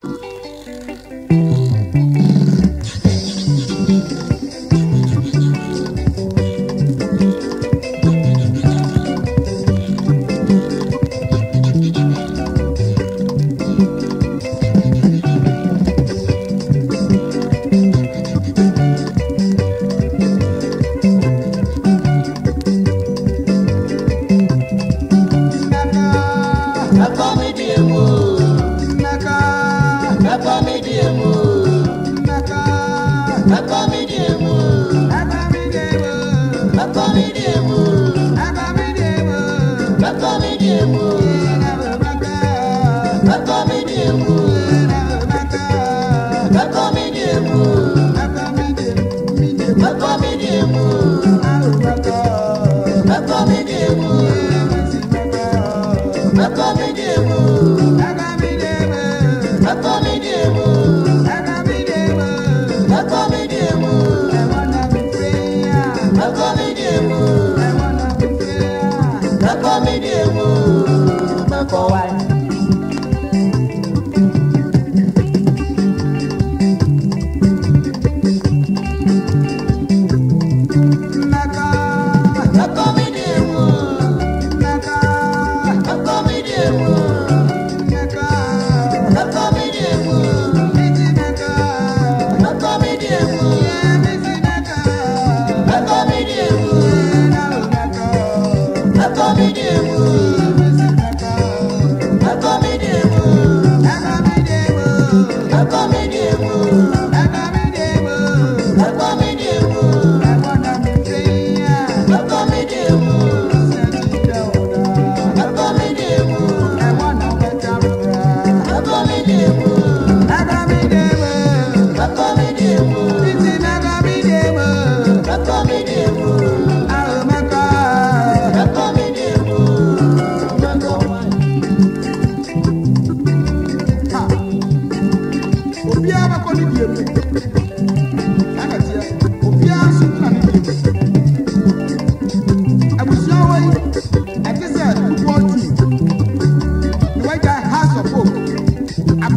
Come with you. Kaka mi di emu. Kaka. Kaka mi di emu. Kaka mi di emu. Kaka mi di emu. Kaka mi di emu. Kaka mi di emu. Kaka Makomidi ewu, makomidi ewu, makowani.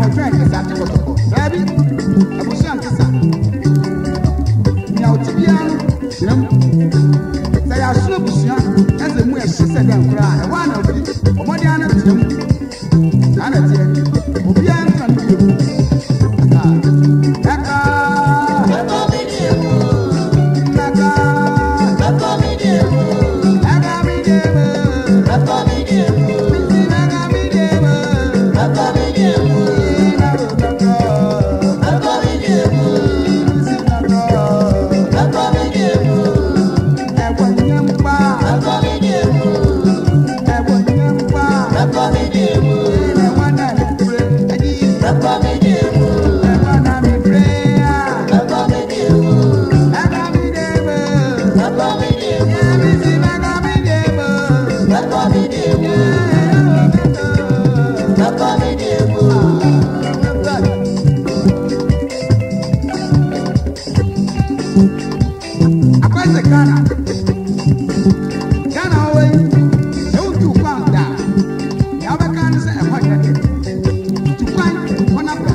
ọ̀fẹ́ àkẹsà àti kọ̀tọ̀kọ̀ dàbí àbúṣe àkẹsà ìyàwó tibia tìrẹ́mù sẹ̀yà sọ̀rọ̀ bùsùn ẹ̀sẹ̀ mú ẹ̀ṣẹ̀ sẹ̀dẹ̀ nkúrà ẹ̀wọ̀. Ghana.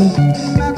Thank you.